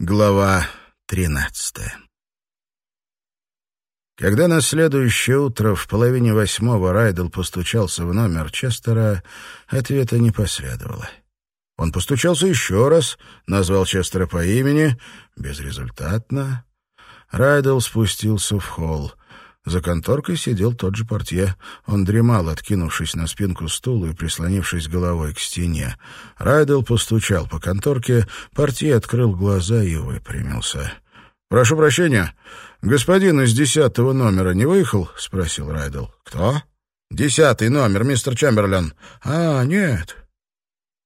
Глава тринадцатая Когда на следующее утро в половине восьмого Райдел постучался в номер Честера, ответа не последовало. Он постучался еще раз, назвал Честера по имени, безрезультатно. Райдел спустился в холл. За конторкой сидел тот же портье. Он дремал, откинувшись на спинку стула и прислонившись головой к стене. Райдел постучал по конторке, портье открыл глаза и выпрямился. «Прошу прощения, господин из десятого номера не выехал?» — спросил Райдел. «Кто?» «Десятый номер, мистер Чемберлен». «А, нет.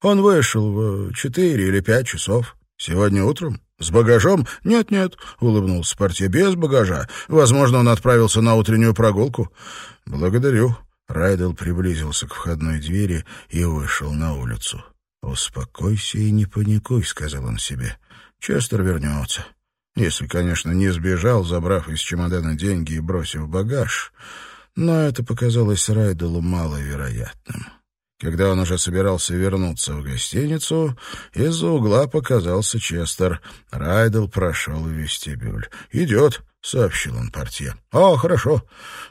Он вышел в четыре или пять часов. Сегодня утром?» «С багажом?» «Нет-нет», — улыбнулся портье, — «без багажа. Возможно, он отправился на утреннюю прогулку». «Благодарю». Райдел приблизился к входной двери и вышел на улицу. «Успокойся и не паникуй», — сказал он себе. «Честер вернется. Если, конечно, не сбежал, забрав из чемодана деньги и бросив багаж. Но это показалось Райделу маловероятным». Когда он уже собирался вернуться в гостиницу, из-за угла показался Честер. Райдел прошел в вестибюль. «Идет», — сообщил он портье. «О, хорошо.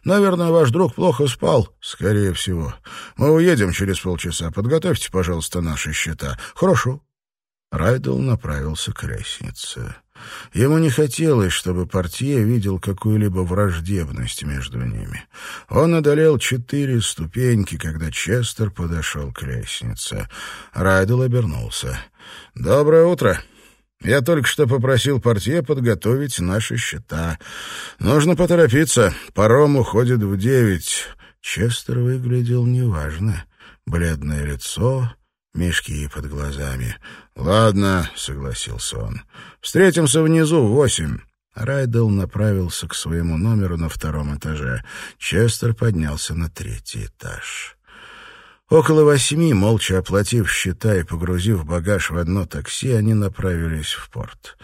Наверное, ваш друг плохо спал. Скорее всего. Мы уедем через полчаса. Подготовьте, пожалуйста, наши счета. Хорошо». Райдел направился к лестнице. Ему не хотелось, чтобы портье видел какую-либо враждебность между ними. Он одолел четыре ступеньки, когда Честер подошел к лестнице. Райдел обернулся. «Доброе утро!» Я только что попросил портье подготовить наши счета. Нужно поторопиться. Паром уходит в девять. Честер выглядел неважно. Бледное лицо, мешки под глазами. «Ладно», — согласился он. «Встретимся внизу в восемь». Райдел направился к своему номеру на втором этаже. Честер поднялся на третий этаж. Около восьми, молча оплатив счета и погрузив багаж в одно такси, они направились в порт.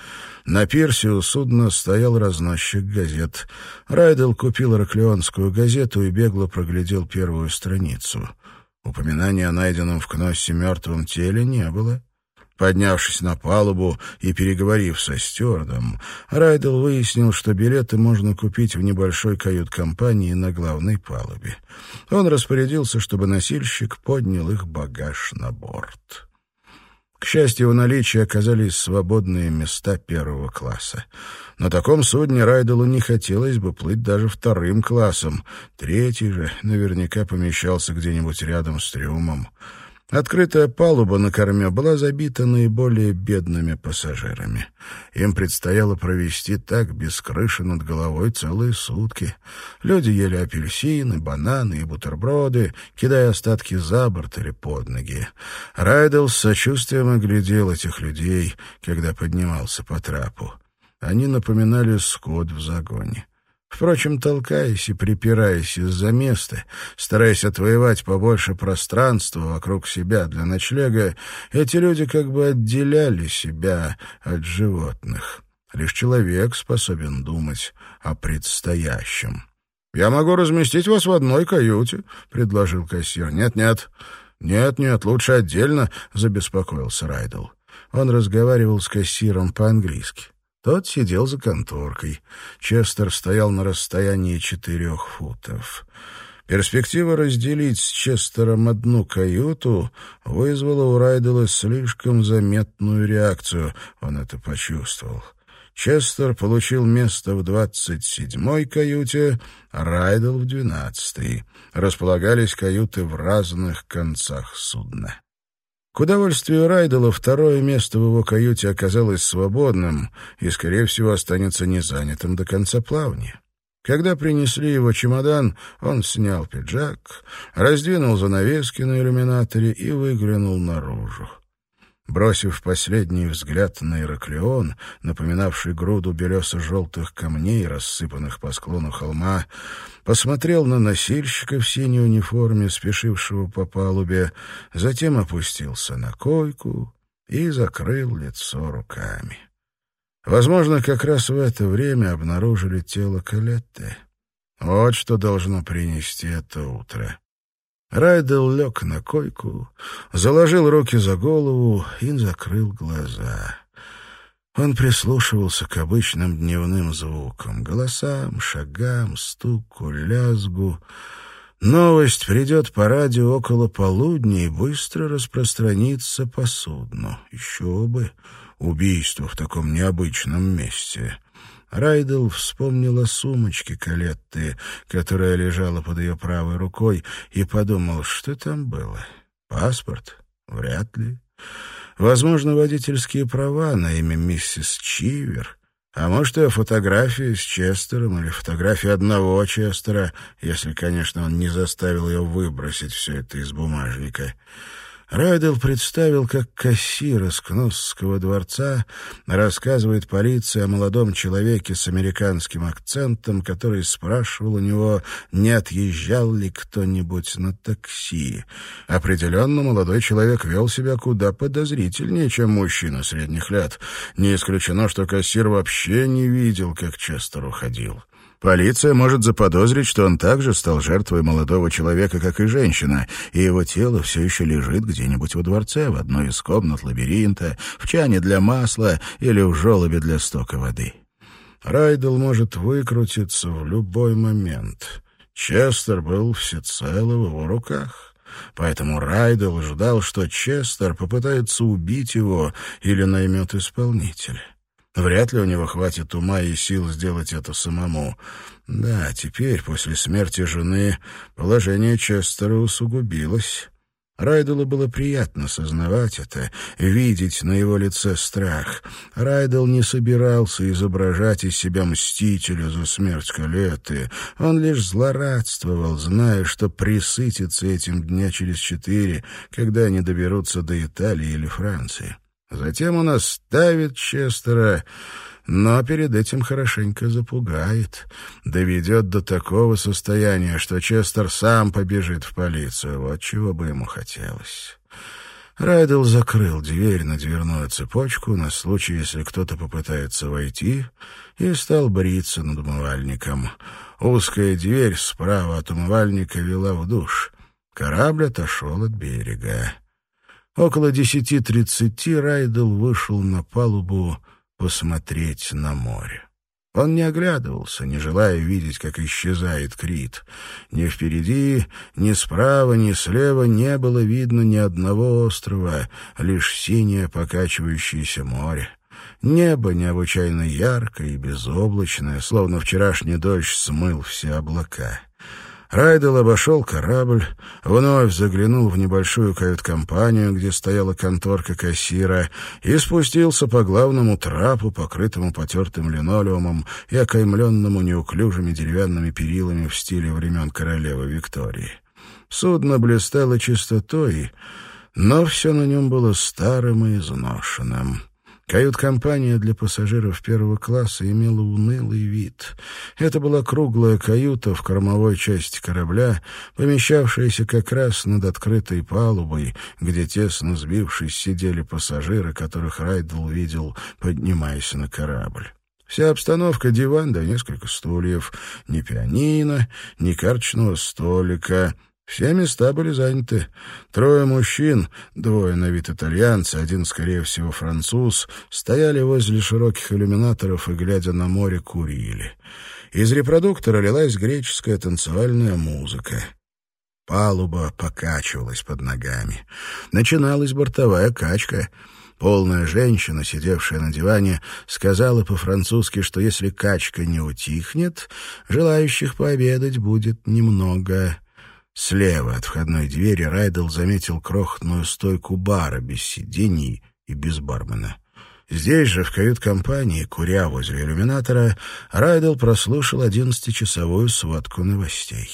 На пирсе у судна стоял разносчик газет. Райдел купил раклеонскую газету и бегло проглядел первую страницу — Упоминания о найденном в Кноссе мертвом теле не было. Поднявшись на палубу и переговорив со стюардом, Райдел выяснил, что билеты можно купить в небольшой кают-компании на главной палубе. Он распорядился, чтобы носильщик поднял их багаж на борт. К счастью, в наличии оказались свободные места первого класса. На таком судне Райделу не хотелось бы плыть даже вторым классом. Третий же наверняка помещался где-нибудь рядом с трюмом. Открытая палуба на корме была забита наиболее бедными пассажирами. Им предстояло провести так без крыши над головой целые сутки. Люди ели апельсины, бананы и бутерброды, кидая остатки за борт или под ноги. Райдел с сочувствием оглядел этих людей, когда поднимался по трапу. Они напоминали скот в загоне. Впрочем, толкаясь и припираясь из-за места, стараясь отвоевать побольше пространства вокруг себя для ночлега, эти люди как бы отделяли себя от животных. Лишь человек способен думать о предстоящем. «Я могу разместить вас в одной каюте», — предложил кассир. «Нет-нет, нет-нет, лучше отдельно», — забеспокоился Райдл. Он разговаривал с кассиром по-английски. Тот сидел за конторкой. Честер стоял на расстоянии четырех футов. Перспектива разделить с Честером одну каюту вызвала у Райдела слишком заметную реакцию. Он это почувствовал. Честер получил место в двадцать седьмой каюте, а Райдел в двенадцатой. Располагались каюты в разных концах судна. К удовольствию Райдела второе место в его каюте оказалось свободным и, скорее всего, останется незанятым до конца плавания. Когда принесли его чемодан, он снял пиджак, раздвинул занавески на иллюминаторе и выглянул наружу. Бросив последний взгляд на Ираклион, напоминавший груду белесо-желтых камней, рассыпанных по склону холма, посмотрел на носильщика в синей униформе, спешившего по палубе, затем опустился на койку и закрыл лицо руками. Возможно, как раз в это время обнаружили тело Калетты. Вот что должно принести это утро. Райдел лег на койку, заложил руки за голову и закрыл глаза. Он прислушивался к обычным дневным звукам, голосам, шагам, стуку, лязгу. Новость придет по радио около полудня и быстро распространится по судну. Еще бы убийство в таком необычном месте. Райдел вспомнил о сумочке Калетты, которая лежала под ее правой рукой, и подумал, что там было. Паспорт? Вряд ли. Возможно, водительские права на имя миссис Чивер. А может, и фотография с Честером или фотография одного Честера, если, конечно, он не заставил ее выбросить все это из бумажника. Райдел представил, как кассир из Кносского дворца рассказывает полиции о молодом человеке с американским акцентом, который спрашивал у него, не отъезжал ли кто-нибудь на такси. Определенно, молодой человек вел себя куда подозрительнее, чем мужчина средних лет. Не исключено, что кассир вообще не видел, как Честер уходил. Полиция может заподозрить, что он также стал жертвой молодого человека, как и женщина, и его тело все еще лежит где-нибудь во дворце, в одной из комнат лабиринта, в чане для масла или в желобе для стока воды. Райдел может выкрутиться в любой момент. Честер был всецело в его руках. Поэтому Райдел ждал, что Честер попытается убить его или наймет исполнителя. Вряд ли у него хватит ума и сил сделать это самому. Да, теперь, после смерти жены, положение Честера усугубилось. Райделу было приятно сознавать это, видеть на его лице страх. Райдел не собирался изображать из себя мстителя за смерть Калеты. Он лишь злорадствовал, зная, что присытится этим дня через четыре, когда они доберутся до Италии или Франции. Затем он оставит Честера, но перед этим хорошенько запугает, доведет до такого состояния, что Честер сам побежит в полицию. Вот чего бы ему хотелось. Райдел закрыл дверь на дверную цепочку на случай, если кто-то попытается войти, и стал бриться над умывальником. Узкая дверь справа от умывальника вела в душ. Корабль отошел от берега. Около десяти тридцати Райдел вышел на палубу посмотреть на море. Он не оглядывался, не желая видеть, как исчезает Крит. Ни впереди, ни справа, ни слева не было видно ни одного острова, лишь синее покачивающееся море. Небо необычайно яркое и безоблачное, словно вчерашний дождь смыл все облака. Райдел обошел корабль, вновь заглянул в небольшую кают-компанию, где стояла конторка кассира, и спустился по главному трапу, покрытому потертым линолеумом и окаймленному неуклюжими деревянными перилами в стиле времен королевы Виктории. Судно блистало чистотой, но все на нем было старым и изношенным. Кают-компания для пассажиров первого класса имела унылый вид. Это была круглая каюта в кормовой части корабля, помещавшаяся как раз над открытой палубой, где, тесно сбившись, сидели пассажиры, которых Райдл видел, поднимаясь на корабль. Вся обстановка — диван да несколько стульев, ни пианино, ни карточного столика — все места были заняты. Трое мужчин, двое на вид итальянцы, один, скорее всего, француз, стояли возле широких иллюминаторов и, глядя на море, курили. Из репродуктора лилась греческая танцевальная музыка. Палуба покачивалась под ногами. Начиналась бортовая качка. Полная женщина, сидевшая на диване, сказала по-французски, что если качка не утихнет, желающих пообедать будет немного. Слева от входной двери Райдел заметил крохотную стойку бара без сидений и без бармена. Здесь же, в кают-компании, куря возле иллюминатора, Райдел прослушал одиннадцатичасовую сводку новостей.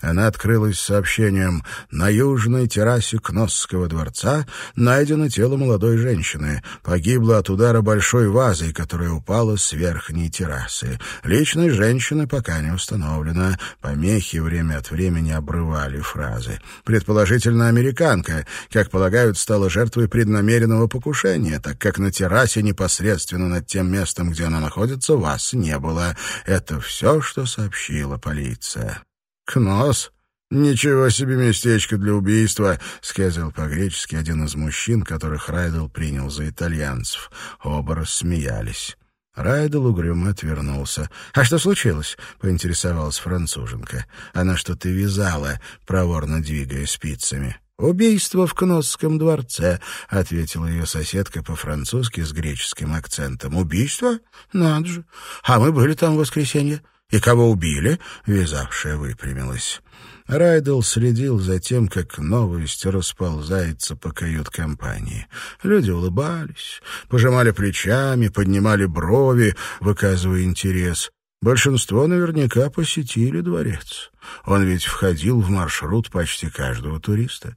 Она открылась сообщением «На южной террасе Кносского дворца найдено тело молодой женщины. Погибла от удара большой вазой, которая упала с верхней террасы. Личность женщины пока не установлена. Помехи время от времени обрывали фразы. Предположительно, американка, как полагают, стала жертвой преднамеренного покушения, так как на террасе непосредственно над тем местом, где она находится, вас не было. Это все, что сообщила полиция. «Кнос? «Ничего себе местечко для убийства», — сказал по-гречески один из мужчин, которых Райдел принял за итальянцев. Оба рассмеялись. Райдел угрюмо отвернулся. «А что случилось?» — поинтересовалась француженка. Она что-то вязала, проворно двигая спицами. «Убийство в Кносском дворце», — ответила ее соседка по-французски с греческим акцентом. «Убийство? Надо же. А мы были там в воскресенье. И кого убили?» — вязавшая выпрямилась. Райдел следил за тем, как новость расползается по кают-компании. Люди улыбались, пожимали плечами, поднимали брови, выказывая интерес. Большинство наверняка посетили дворец. Он ведь входил в маршрут почти каждого туриста.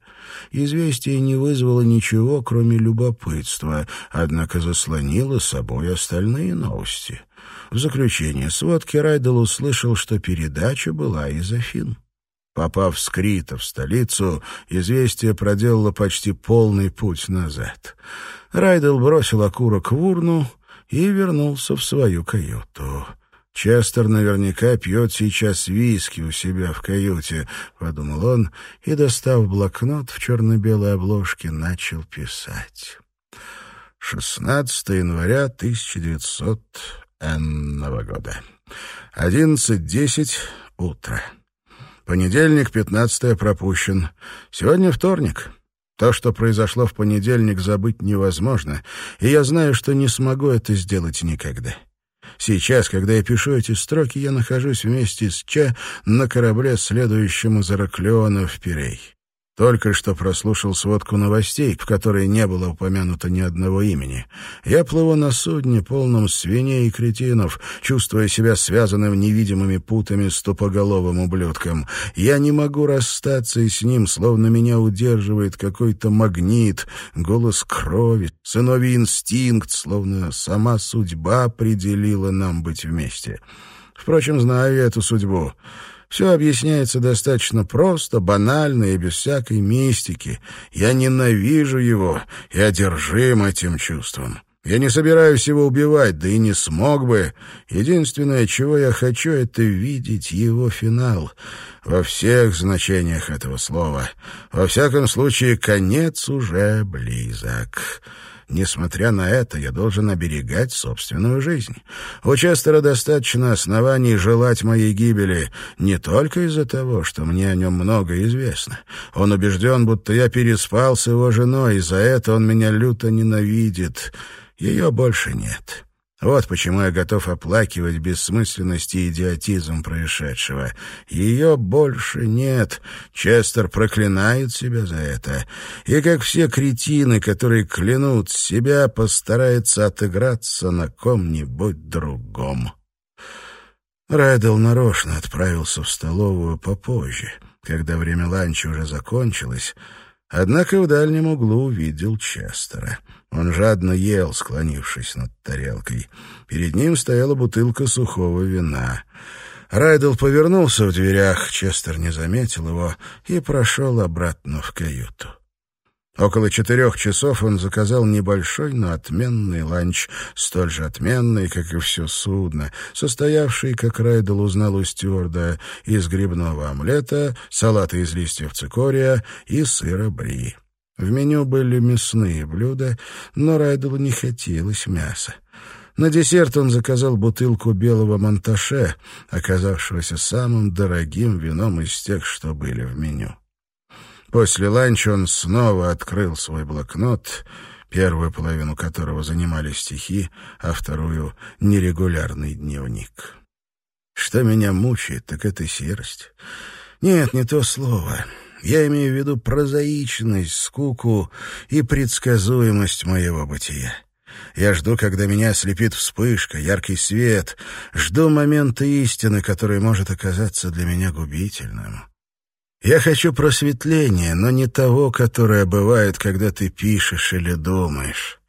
Известие не вызвало ничего, кроме любопытства, однако заслонило собой остальные новости. В заключение сводки Райдел услышал, что передача была из Афин. Попав с Крита в столицу, известие проделало почти полный путь назад. Райдел бросил окурок в урну и вернулся в свою каюту. «Честер наверняка пьет сейчас виски у себя в каюте», — подумал он, и, достав блокнот в черно-белой обложке, начал писать. 16 января 1900 года. 11.10 утро. Понедельник, пятнадцатое, пропущен. Сегодня вторник. То, что произошло в понедельник, забыть невозможно, и я знаю, что не смогу это сделать никогда. Сейчас, когда я пишу эти строки, я нахожусь вместе с Че на корабле, следующем из Ираклиона в Пирей. Только что прослушал сводку новостей, в которой не было упомянуто ни одного имени. Я плыву на судне, полном свиней и кретинов, чувствуя себя связанным невидимыми путами с тупоголовым ублюдком. Я не могу расстаться и с ним, словно меня удерживает какой-то магнит, голос крови, сыновий инстинкт, словно сама судьба определила нам быть вместе. Впрочем, знаю я эту судьбу. Все объясняется достаточно просто, банально и без всякой мистики. Я ненавижу его и одержим этим чувством. Я не собираюсь его убивать, да и не смог бы. Единственное, чего я хочу, это видеть его финал. Во всех значениях этого слова. Во всяком случае, конец уже близок. Несмотря на это, я должен оберегать собственную жизнь. У Честера достаточно оснований желать моей гибели не только из-за того, что мне о нем много известно. Он убежден, будто я переспал с его женой, и за это он меня люто ненавидит. Ее больше нет. Вот почему я готов оплакивать бессмысленность и идиотизм происшедшего. Ее больше нет. Честер проклинает себя за это. И, как все кретины, которые клянут себя, постарается отыграться на ком-нибудь другом. Райдел нарочно отправился в столовую попозже, когда время ланча уже закончилось, однако в дальнем углу увидел Честера — он жадно ел, склонившись над тарелкой. Перед ним стояла бутылка сухого вина. Райдел повернулся в дверях, Честер не заметил его и прошел обратно в каюту. Около четырех часов он заказал небольшой, но отменный ланч, столь же отменный, как и все судно, состоявший, как Райдел узнал у стюарда, из грибного омлета, салата из листьев цикория и сыра бри. В меню были мясные блюда, но Райделу не хотелось мяса. На десерт он заказал бутылку белого монташе, оказавшегося самым дорогим вином из тех, что были в меню. После ланча он снова открыл свой блокнот, первую половину которого занимали стихи, а вторую — нерегулярный дневник. Что меня мучает, так это серость. Нет, не то слово. Я имею в виду прозаичность, скуку и предсказуемость моего бытия. Я жду, когда меня ослепит вспышка, яркий свет. Жду момента истины, который может оказаться для меня губительным. Я хочу просветления, но не того, которое бывает, когда ты пишешь или думаешь.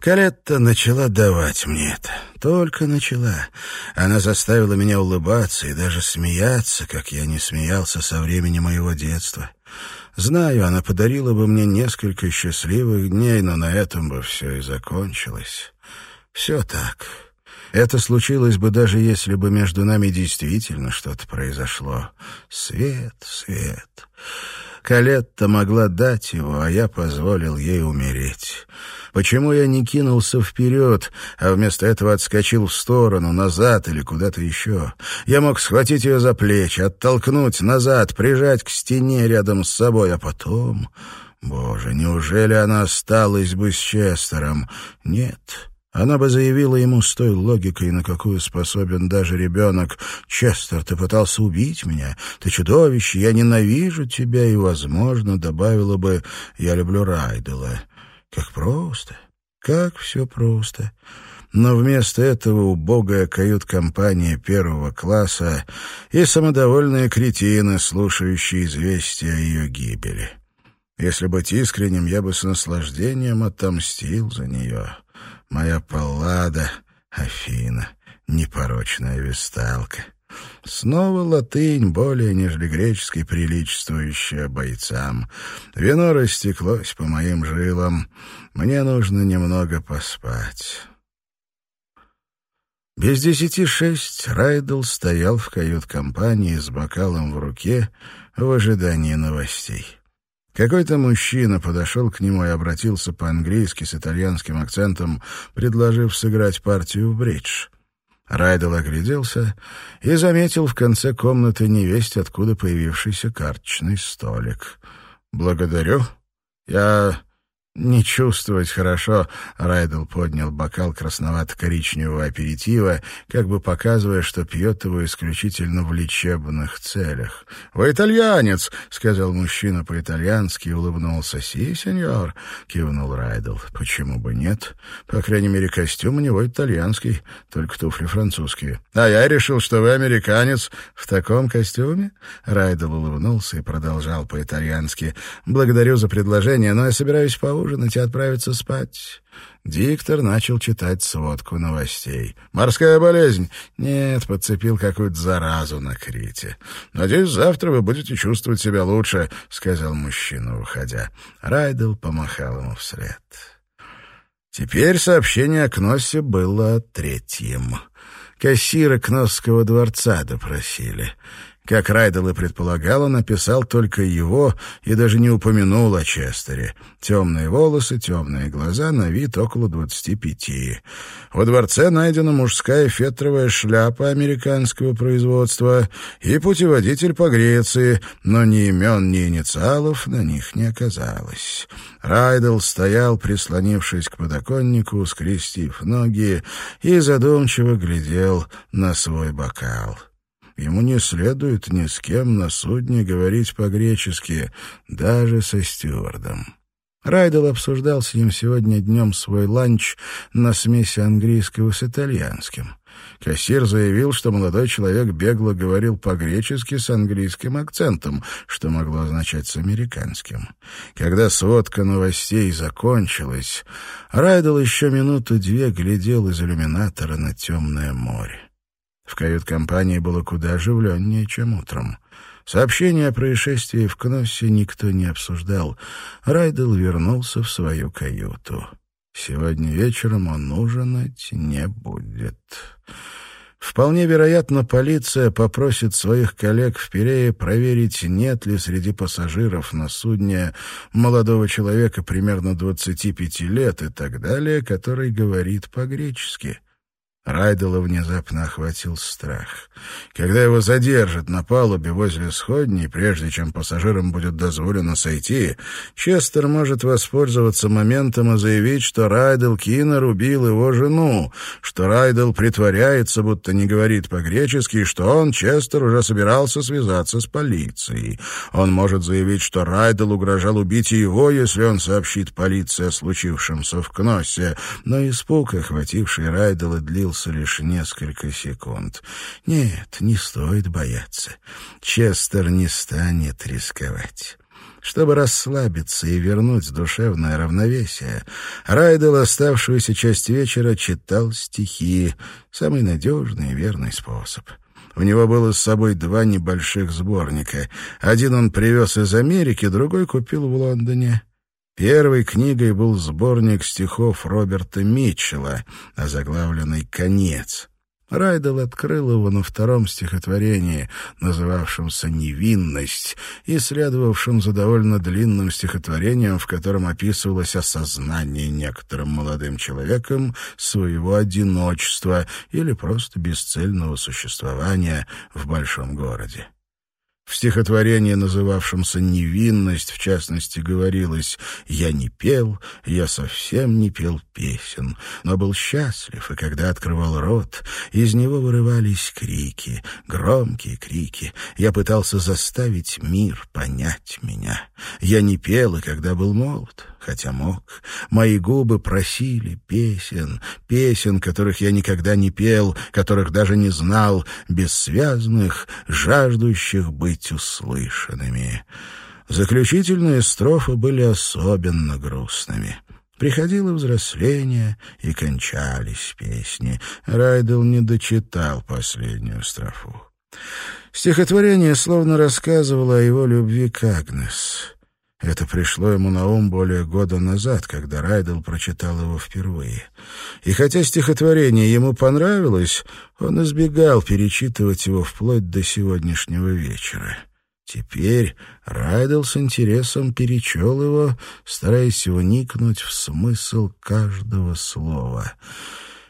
Калетта начала давать мне это. Только начала. Она заставила меня улыбаться и даже смеяться, как я не смеялся со времени моего детства. Знаю, она подарила бы мне несколько счастливых дней, но на этом бы все и закончилось. Все так. Это случилось бы даже если бы между нами действительно что-то произошло. Свет, свет. Калетта могла дать его, а я позволил ей умереть. Почему я не кинулся вперед, а вместо этого отскочил в сторону, назад или куда-то еще? Я мог схватить ее за плечи, оттолкнуть назад, прижать к стене рядом с собой, а потом... Боже, неужели она осталась бы с Честером? Нет, она бы заявила ему с той логикой, на какую способен даже ребенок. «Честер, ты пытался убить меня. Ты чудовище, я ненавижу тебя». И, возможно, добавила бы «Я люблю Райдела». Как просто, как все просто. Но вместо этого убогая кают-компания первого класса и самодовольные кретины, слушающие известия о ее гибели. Если быть искренним, я бы с наслаждением отомстил за нее моя паллада, Афина, непорочная весталка. Снова латынь, более нежели греческий, приличествующая бойцам. Вино растеклось по моим жилам. Мне нужно немного поспать. Без десяти шесть Райдл стоял в кают-компании с бокалом в руке в ожидании новостей. Какой-то мужчина подошел к нему и обратился по-английски с итальянским акцентом, предложив сыграть партию в бридж. Райдел огляделся и заметил в конце комнаты невесть, откуда появившийся карточный столик. «Благодарю. Я «Не чувствовать хорошо», — Райдел поднял бокал красновато-коричневого аперитива, как бы показывая, что пьет его исключительно в лечебных целях. «Вы итальянец», — сказал мужчина по-итальянски и улыбнулся. «Си, сеньор», — кивнул Райдел. «Почему бы нет? По крайней мере, костюм у него итальянский, только туфли французские». «А я решил, что вы американец в таком костюме?» Райдел улыбнулся и продолжал по-итальянски. «Благодарю за предложение, но я собираюсь поужинать поужинать и отправиться спать. Диктор начал читать сводку новостей. «Морская болезнь?» «Нет, подцепил какую-то заразу на Крите. Надеюсь, завтра вы будете чувствовать себя лучше», — сказал мужчина, уходя. Райдел помахал ему вслед. Теперь сообщение о Кносе было третьим. Кассира Кносского дворца допросили. Как Райдел и предполагал, он написал только его и даже не упомянул о Честере. Темные волосы, темные глаза, на вид около двадцати пяти. Во дворце найдена мужская фетровая шляпа американского производства и путеводитель по Греции, но ни имен, ни инициалов на них не оказалось. Райдел стоял, прислонившись к подоконнику, скрестив ноги, и задумчиво глядел на свой бокал. Ему не следует ни с кем на судне говорить по-гречески, даже со стюардом. Райдел обсуждал с ним сегодня днем свой ланч на смеси английского с итальянским. Кассир заявил, что молодой человек бегло говорил по-гречески с английским акцентом, что могло означать с американским. Когда сводка новостей закончилась, Райдел еще минуту-две глядел из иллюминатора на темное море. В кают-компании было куда оживленнее, чем утром. Сообщение о происшествии в Кноссе никто не обсуждал. Райдел вернулся в свою каюту. Сегодня вечером он ужинать не будет. Вполне вероятно, полиция попросит своих коллег в Пирее проверить, нет ли среди пассажиров на судне молодого человека примерно 25 лет и так далее, который говорит по-гречески. Райдела внезапно охватил страх. Когда его задержат на палубе возле сходней, прежде чем пассажирам будет дозволено сойти, Честер может воспользоваться моментом и заявить, что Райдел Киннер убил его жену, что Райдел притворяется, будто не говорит по-гречески, и что он, Честер, уже собирался связаться с полицией. Он может заявить, что Райдел угрожал убить его, если он сообщит полиции о случившемся в Кноссе, но испуг, охвативший Райдела, длился длился лишь несколько секунд. Нет, не стоит бояться. Честер не станет рисковать. Чтобы расслабиться и вернуть душевное равновесие, Райдел оставшуюся часть вечера читал стихи. Самый надежный и верный способ. У него было с собой два небольших сборника. Один он привез из Америки, другой купил в Лондоне. Первой книгой был сборник стихов Роберта Митчелла, озаглавленный «Конец». Райдел открыл его на втором стихотворении, называвшемся «Невинность», и следовавшем за довольно длинным стихотворением, в котором описывалось осознание некоторым молодым человеком своего одиночества или просто бесцельного существования в большом городе. В стихотворении, называвшемся «Невинность», в частности, говорилось «Я не пел, я совсем не пел песен, но был счастлив, и когда открывал рот, из него вырывались крики, громкие крики. Я пытался заставить мир понять меня. Я не пел, и когда был молод, хотя мог. Мои губы просили песен, песен, которых я никогда не пел, которых даже не знал, бессвязных, жаждущих быть услышанными. Заключительные строфы были особенно грустными. Приходило взросление, и кончались песни. Райдел не дочитал последнюю строфу. Стихотворение словно рассказывало о его любви к Агнес. Это пришло ему на ум более года назад, когда Райдел прочитал его впервые. И хотя стихотворение ему понравилось, он избегал перечитывать его вплоть до сегодняшнего вечера. Теперь Райдел с интересом перечел его, стараясь вникнуть в смысл каждого слова —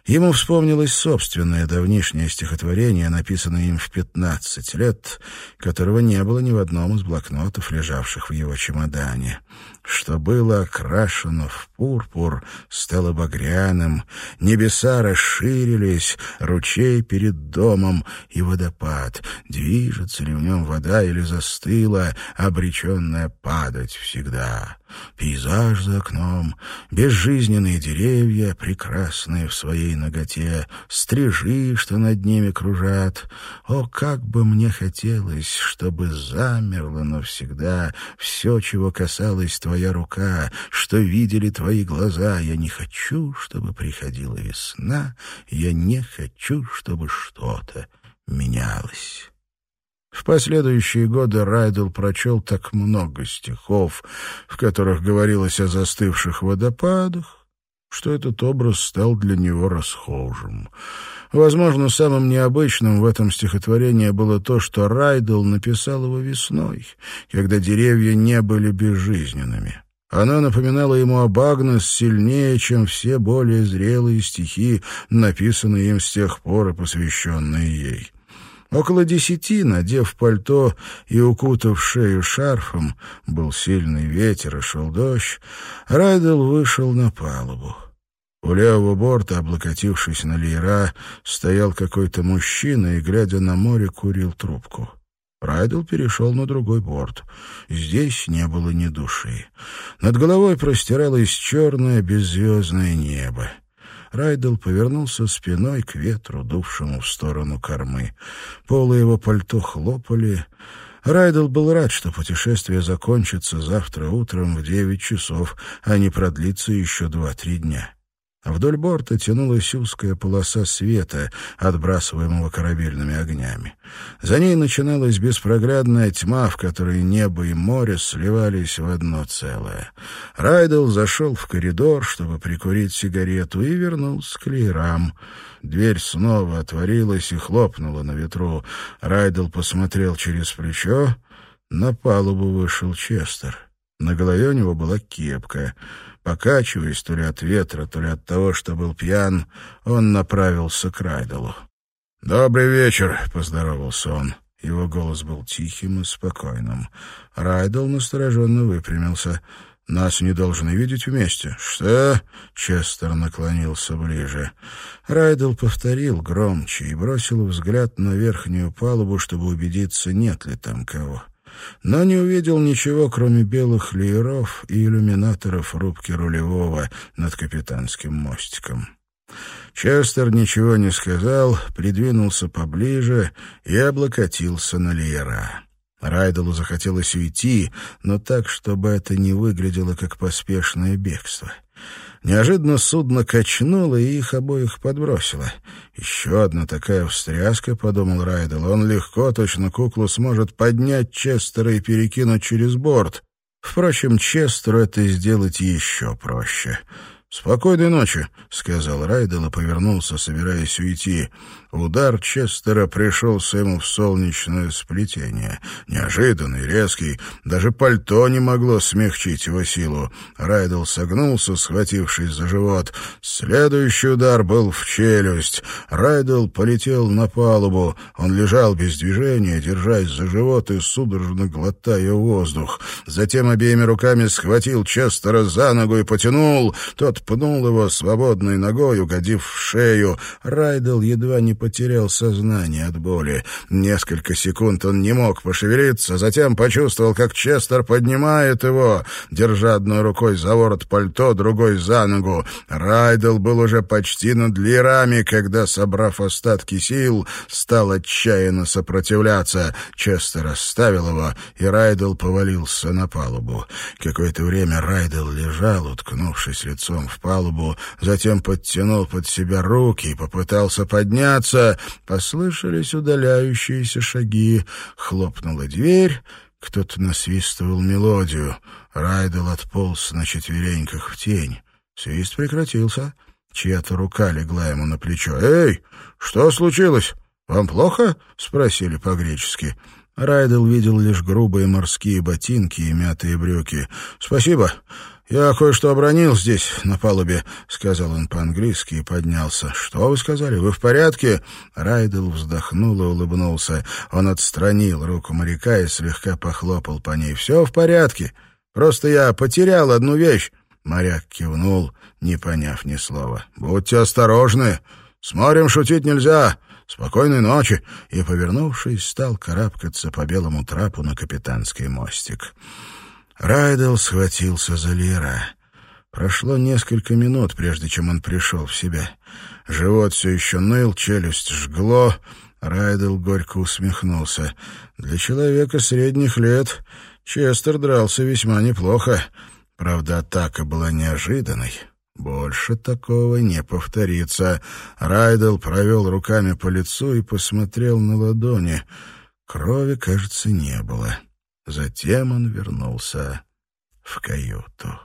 Ему вспомнилось собственное давнишнее стихотворение, написанное им в пятнадцать лет, которого не было ни в одном из блокнотов, лежавших в его чемодане. Что было окрашено в пурпур, стало багряным, небеса расширились, ручей перед домом и водопад. Движется ли в нем вода или застыла, обреченная падать всегда? Пейзаж за окном, безжизненные деревья, прекрасные в своей ноготе, стрижи, что над ними кружат. О, как бы мне хотелось, чтобы замерло навсегда все, чего касалась твоя рука, что видели твои глаза. Я не хочу, чтобы приходила весна, я не хочу, чтобы что-то менялось. В последующие годы Райдел прочел так много стихов, в которых говорилось о застывших водопадах, что этот образ стал для него расхожим. Возможно, самым необычным в этом стихотворении было то, что Райдел написал его весной, когда деревья не были безжизненными. Оно напоминало ему об Агнес сильнее, чем все более зрелые стихи, написанные им с тех пор и посвященные ей. Около десяти, надев пальто и укутав шею шарфом, был сильный ветер и шел дождь, Райдел вышел на палубу. У левого борта, облокотившись на леера, стоял какой-то мужчина и, глядя на море, курил трубку. Райдел перешел на другой борт. Здесь не было ни души. Над головой простиралось черное беззвездное небо. Райдел повернулся спиной к ветру, дувшему в сторону кормы. Полы его пальто хлопали. Райдел был рад, что путешествие закончится завтра утром в девять часов, а не продлится еще два-три дня. Вдоль борта тянулась узкая полоса света, отбрасываемого корабельными огнями. За ней начиналась беспроглядная тьма, в которой небо и море сливались в одно целое. Райдел зашел в коридор, чтобы прикурить сигарету, и вернулся к леерам. Дверь снова отворилась и хлопнула на ветру. Райдел посмотрел через плечо. На палубу вышел Честер. На голове у него была кепка — Покачиваясь то ли от ветра, то ли от того, что был пьян, он направился к Райделу. «Добрый вечер», — поздоровался он. Его голос был тихим и спокойным. Райдел настороженно выпрямился. «Нас не должны видеть вместе». «Что?» — Честер наклонился ближе. Райдел повторил громче и бросил взгляд на верхнюю палубу, чтобы убедиться, нет ли там кого но не увидел ничего, кроме белых лееров и иллюминаторов рубки рулевого над капитанским мостиком. Честер ничего не сказал, придвинулся поближе и облокотился на леера. Райделу захотелось уйти, но так, чтобы это не выглядело как поспешное бегство. Неожиданно судно качнуло и их обоих подбросило. «Еще одна такая встряска», — подумал Райдел. «Он легко, точно куклу, сможет поднять Честера и перекинуть через борт». Впрочем, Честеру это сделать еще проще. «Спокойной ночи», — сказал Райдел и повернулся, собираясь уйти. Удар Честера пришелся ему в солнечное сплетение. Неожиданный, резкий, даже пальто не могло смягчить его силу. Райдел согнулся, схватившись за живот. Следующий удар был в челюсть. Райдел полетел на палубу. Он лежал без движения, держась за живот и судорожно глотая воздух. Затем обеими руками схватил Честера за ногу и потянул. Тот пнул его свободной ногой, угодив в шею. Райдел едва не потерял сознание от боли. Несколько секунд он не мог пошевелиться, затем почувствовал, как Честер поднимает его, держа одной рукой за ворот пальто, другой за ногу. Райдел был уже почти над лирами, когда, собрав остатки сил, стал отчаянно сопротивляться. Честер оставил его, и Райдел повалился на палубу. Какое-то время Райдел лежал, уткнувшись лицом в палубу, затем подтянул под себя руки и попытался подняться, послышались удаляющиеся шаги. Хлопнула дверь, кто-то насвистывал мелодию. Райдел отполз на четвереньках в тень. Свист прекратился. Чья-то рука легла ему на плечо. «Эй, что случилось? Вам плохо?» — спросили по-гречески. Райдел видел лишь грубые морские ботинки и мятые брюки. «Спасибо. «Я кое-что обронил здесь, на палубе», — сказал он по-английски и поднялся. «Что вы сказали? Вы в порядке?» Райдел вздохнул и улыбнулся. Он отстранил руку моряка и слегка похлопал по ней. «Все в порядке. Просто я потерял одну вещь». Моряк кивнул, не поняв ни слова. «Будьте осторожны. С морем шутить нельзя. Спокойной ночи!» И, повернувшись, стал карабкаться по белому трапу на капитанский мостик. Райдел схватился за Лера. Прошло несколько минут, прежде чем он пришел в себя. Живот все еще ныл, челюсть жгло. Райдел горько усмехнулся. Для человека средних лет Честер дрался весьма неплохо. Правда, атака была неожиданной. Больше такого не повторится. Райдел провел руками по лицу и посмотрел на ладони. Крови, кажется, не было. Затем он вернулся в каюту.